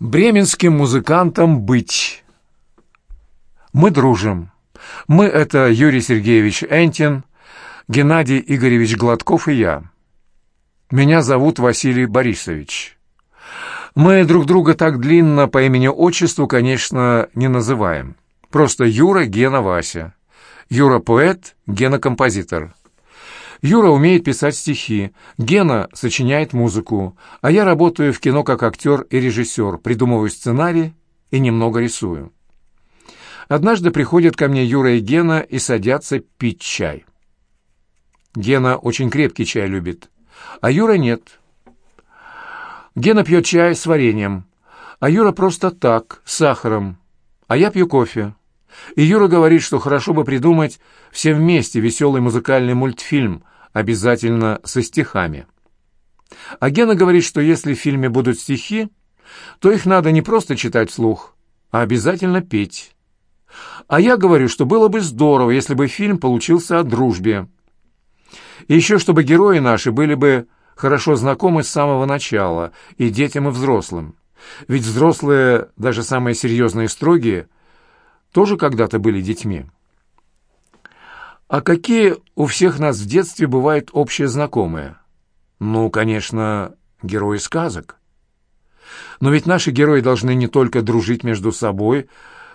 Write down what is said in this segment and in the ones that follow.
Бременским музыкантам быть. Мы дружим. Мы — это Юрий Сергеевич Энтин, Геннадий Игоревич Гладков и я. Меня зовут Василий Борисович. Мы друг друга так длинно по имени-отчеству, конечно, не называем. Просто Юра, Гена, Вася. Юра — поэт, Гена — композитор. Юра умеет писать стихи, Гена сочиняет музыку, а я работаю в кино как актер и режиссер, придумываю сценарий и немного рисую. Однажды приходят ко мне Юра и Гена и садятся пить чай. Гена очень крепкий чай любит, а Юра нет. Гена пьет чай с вареньем, а Юра просто так, с сахаром, а я пью кофе. И Юра говорит, что хорошо бы придумать все вместе веселый музыкальный мультфильм, обязательно со стихами. А Гена говорит, что если в фильме будут стихи, то их надо не просто читать вслух, а обязательно петь. А я говорю, что было бы здорово, если бы фильм получился о дружбе. И еще чтобы герои наши были бы хорошо знакомы с самого начала, и детям, и взрослым. Ведь взрослые, даже самые серьезные и строгие, тоже когда-то были детьми. А какие у всех нас в детстве бывают общие знакомые? Ну, конечно, герои сказок. Но ведь наши герои должны не только дружить между собой,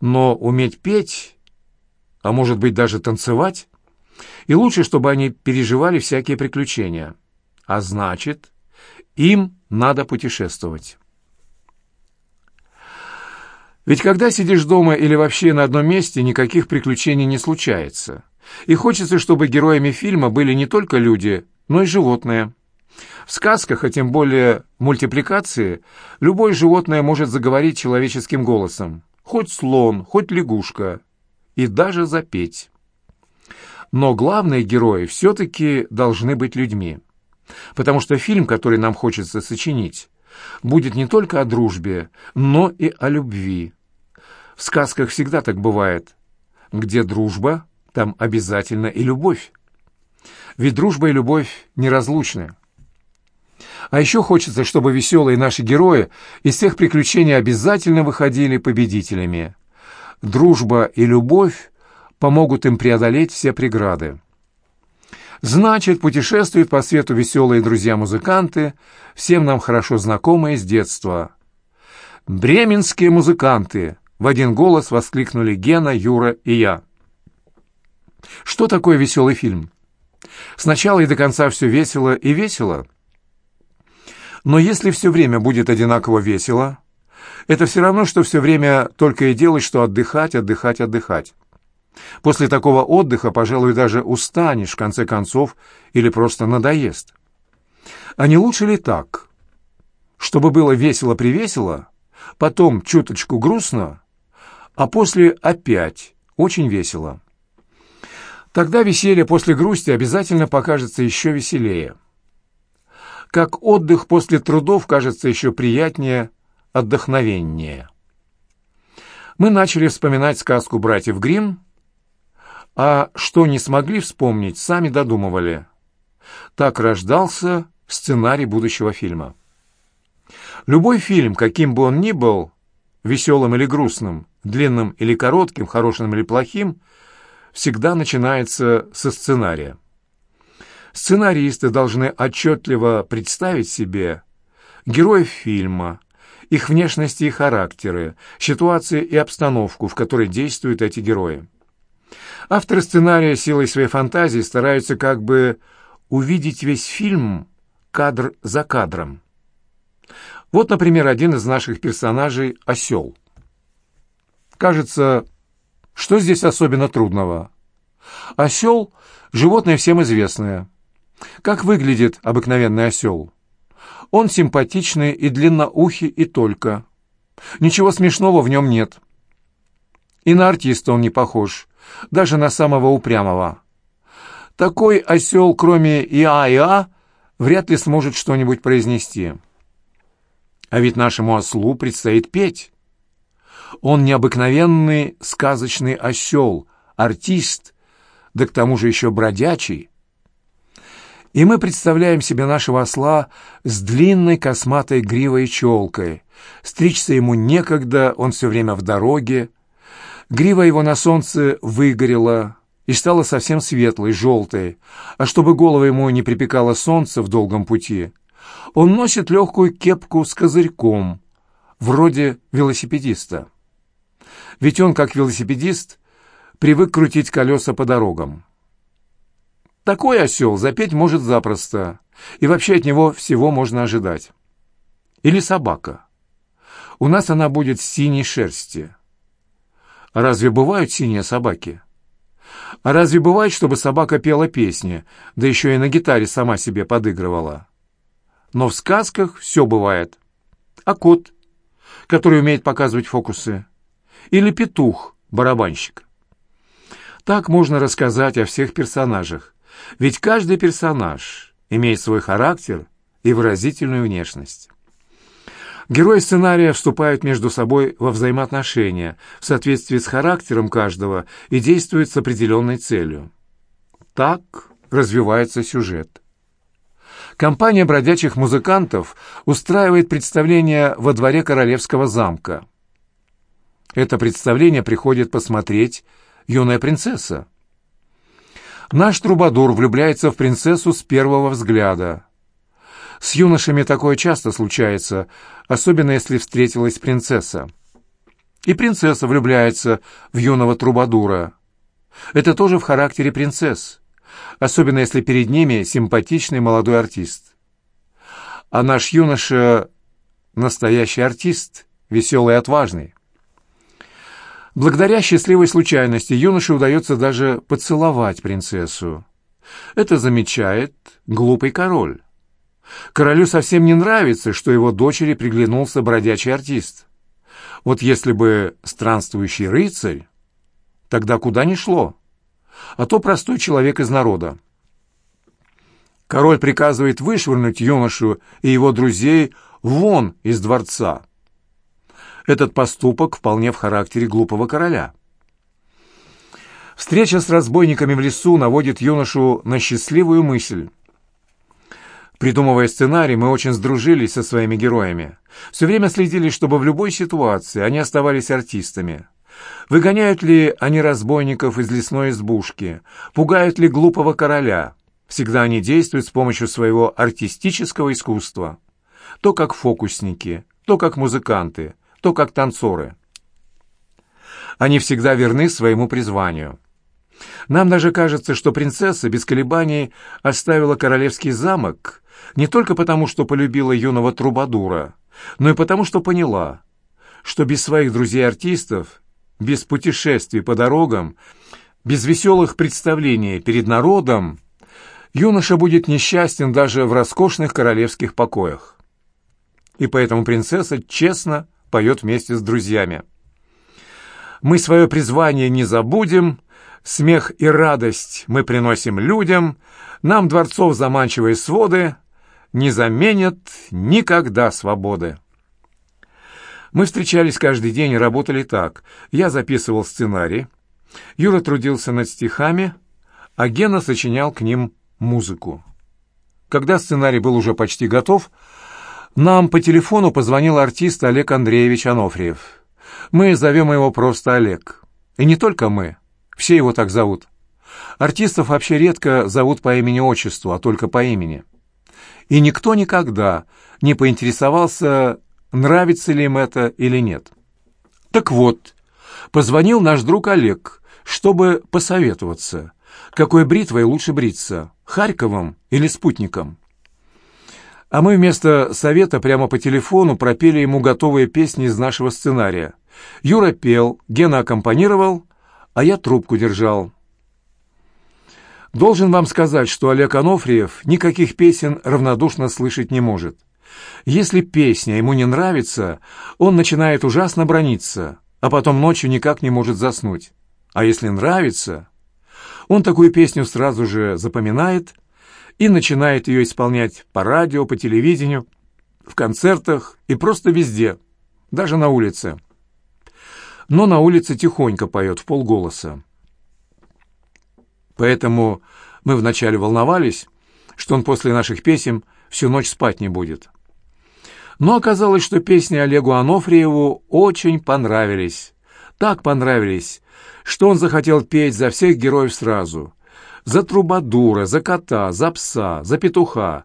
но уметь петь, а может быть даже танцевать. И лучше, чтобы они переживали всякие приключения. А значит, им надо путешествовать. Ведь когда сидишь дома или вообще на одном месте, никаких приключений не случается. И хочется, чтобы героями фильма были не только люди, но и животные. В сказках, а тем более мультипликации, любое животное может заговорить человеческим голосом. Хоть слон, хоть лягушка. И даже запеть. Но главные герои все-таки должны быть людьми. Потому что фильм, который нам хочется сочинить, будет не только о дружбе, но и о любви. В сказках всегда так бывает. Где дружба, там обязательно и любовь. Ведь дружба и любовь неразлучны. А еще хочется, чтобы веселые наши герои из всех приключений обязательно выходили победителями. Дружба и любовь помогут им преодолеть все преграды. Значит, путешествуют по свету веселые друзья-музыканты, всем нам хорошо знакомые с детства. «Бременские музыканты!» В один голос воскликнули Гена, Юра и я. Что такое веселый фильм? Сначала и до конца все весело и весело. Но если все время будет одинаково весело, это все равно, что все время только и делать, что отдыхать, отдыхать, отдыхать. После такого отдыха, пожалуй, даже устанешь, в конце концов, или просто надоест. А не лучше ли так? Чтобы было весело-привесело, потом чуточку грустно, а после опять очень весело. Тогда веселье после грусти обязательно покажется еще веселее. Как отдых после трудов кажется еще приятнее, отдохновеннее. Мы начали вспоминать сказку братьев Гримм, а что не смогли вспомнить, сами додумывали. Так рождался сценарий будущего фильма. Любой фильм, каким бы он ни был, веселым или грустным, длинным или коротким, хорошим или плохим, всегда начинается со сценария. Сценаристы должны отчетливо представить себе героев фильма, их внешности и характеры, ситуации и обстановку, в которой действуют эти герои. Авторы сценария силой своей фантазии стараются как бы увидеть весь фильм кадр за кадром. Вот, например, один из наших персонажей — осел. Кажется, что здесь особенно трудного? Осел — животное всем известное. Как выглядит обыкновенный осел? Он симпатичный и длинноухий и только. Ничего смешного в нем нет. И на артиста он не похож, даже на самого упрямого. Такой осел, кроме «иа-иа», вряд ли сможет что-нибудь произнести. А ведь нашему ослу предстоит петь. Он необыкновенный сказочный осел, артист, да к тому же еще бродячий. И мы представляем себе нашего осла с длинной косматой гривой и челкой. Стричься ему некогда, он все время в дороге. Грива его на солнце выгорела и стала совсем светлой, желтой, а чтобы голову ему не припекало солнце в долгом пути, он носит легкую кепку с козырьком, вроде велосипедиста. Ведь он, как велосипедист, привык крутить колеса по дорогам. Такой осел запеть может запросто, и вообще от него всего можно ожидать. Или собака. У нас она будет синей шерсти. А разве бывают синие собаки? А разве бывает, чтобы собака пела песни, да еще и на гитаре сама себе подыгрывала? Но в сказках все бывает. А кот, который умеет показывать фокусы? Или петух, барабанщик? Так можно рассказать о всех персонажах, ведь каждый персонаж имеет свой характер и выразительную внешность. Герои сценария вступают между собой во взаимоотношения в соответствии с характером каждого и действуют с определенной целью. Так развивается сюжет. Компания бродячих музыкантов устраивает представление во дворе королевского замка. Это представление приходит посмотреть юная принцесса. Наш трубадур влюбляется в принцессу с первого взгляда. С юношами такое часто случается, особенно если встретилась принцесса. И принцесса влюбляется в юного трубадура. Это тоже в характере принцесс, особенно если перед ними симпатичный молодой артист. А наш юноша — настоящий артист, веселый и отважный. Благодаря счастливой случайности юноше удается даже поцеловать принцессу. Это замечает глупый король. Королю совсем не нравится, что его дочери приглянулся бродячий артист. Вот если бы странствующий рыцарь, тогда куда ни шло, а то простой человек из народа. Король приказывает вышвырнуть юношу и его друзей вон из дворца. Этот поступок вполне в характере глупого короля. Встреча с разбойниками в лесу наводит юношу на счастливую мысль. Придумывая сценарий, мы очень сдружились со своими героями. Все время следили, чтобы в любой ситуации они оставались артистами. Выгоняют ли они разбойников из лесной избушки? Пугают ли глупого короля? Всегда они действуют с помощью своего артистического искусства. То как фокусники, то как музыканты, то как танцоры. Они всегда верны своему призванию. Нам даже кажется, что принцесса без колебаний оставила королевский замок не только потому, что полюбила юного трубадура, но и потому, что поняла, что без своих друзей-артистов, без путешествий по дорогам, без веселых представлений перед народом, юноша будет несчастен даже в роскошных королевских покоях. И поэтому принцесса честно поет вместе с друзьями. «Мы свое призвание не забудем», Смех и радость мы приносим людям, нам дворцов заманчивые своды не заменят никогда свободы. Мы встречались каждый день и работали так. Я записывал сценарий, Юра трудился над стихами, а Гена сочинял к ним музыку. Когда сценарий был уже почти готов, нам по телефону позвонил артист Олег Андреевич Анофриев. Мы зовем его просто Олег. И не только мы. Все его так зовут. Артистов вообще редко зовут по имени-отчеству, а только по имени. И никто никогда не поинтересовался, нравится ли им это или нет. Так вот, позвонил наш друг Олег, чтобы посоветоваться, какой бритвой лучше бриться, Харьковом или спутником. А мы вместо совета прямо по телефону пропели ему готовые песни из нашего сценария. Юра пел, Гена аккомпанировал, а я трубку держал. Должен вам сказать, что Олег Анофриев никаких песен равнодушно слышать не может. Если песня ему не нравится, он начинает ужасно брониться, а потом ночью никак не может заснуть. А если нравится, он такую песню сразу же запоминает и начинает ее исполнять по радио, по телевидению, в концертах и просто везде, даже на улице но на улице тихонько поет в полголоса. Поэтому мы вначале волновались, что он после наших песен всю ночь спать не будет. Но оказалось, что песни Олегу Анофриеву очень понравились. Так понравились, что он захотел петь за всех героев сразу. За Трубадура, за кота, за пса, за петуха,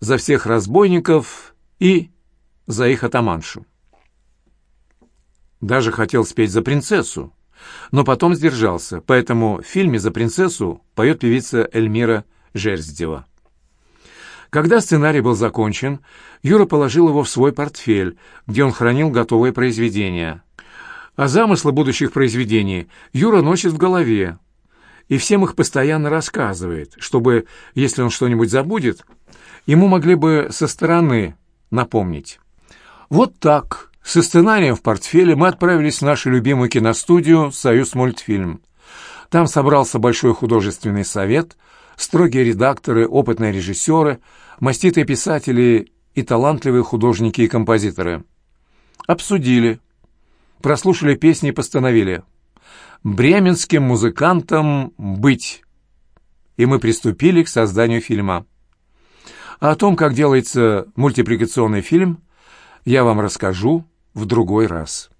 за всех разбойников и за их атаманшу. Даже хотел спеть за принцессу, но потом сдержался, поэтому в фильме «За принцессу» поет певица Эльмира Жерздева. Когда сценарий был закончен, Юра положил его в свой портфель, где он хранил готовые произведения. А замыслы будущих произведений Юра носит в голове, и всем их постоянно рассказывает, чтобы, если он что-нибудь забудет, ему могли бы со стороны напомнить. Вот так, со сценарием в портфеле, мы отправились в нашу любимую киностудию «Союз мультфильм». Там собрался большой художественный совет, строгие редакторы, опытные режиссеры, маститые писатели и талантливые художники и композиторы. Обсудили, прослушали песни и постановили «Бременским музыкантам быть». И мы приступили к созданию фильма. А о том, как делается мультипликационный фильм, я вам расскажу в другой раз.